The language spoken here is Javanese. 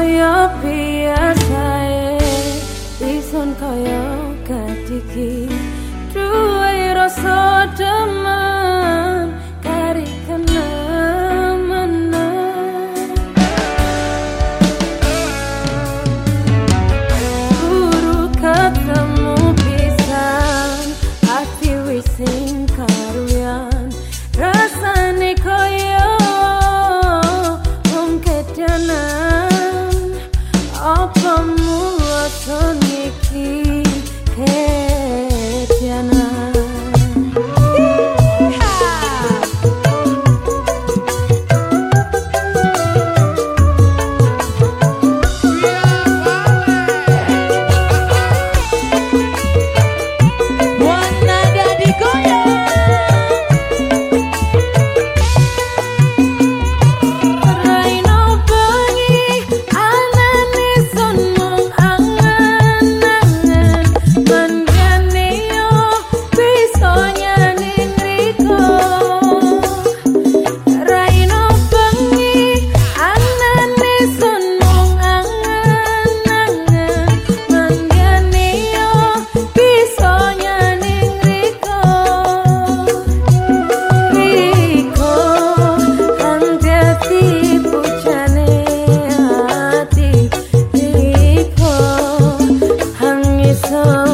kaya biasae. Ison kaya katiki duwe rasa demen. Kari kenamana 무엇 무엇 얘기해 sun.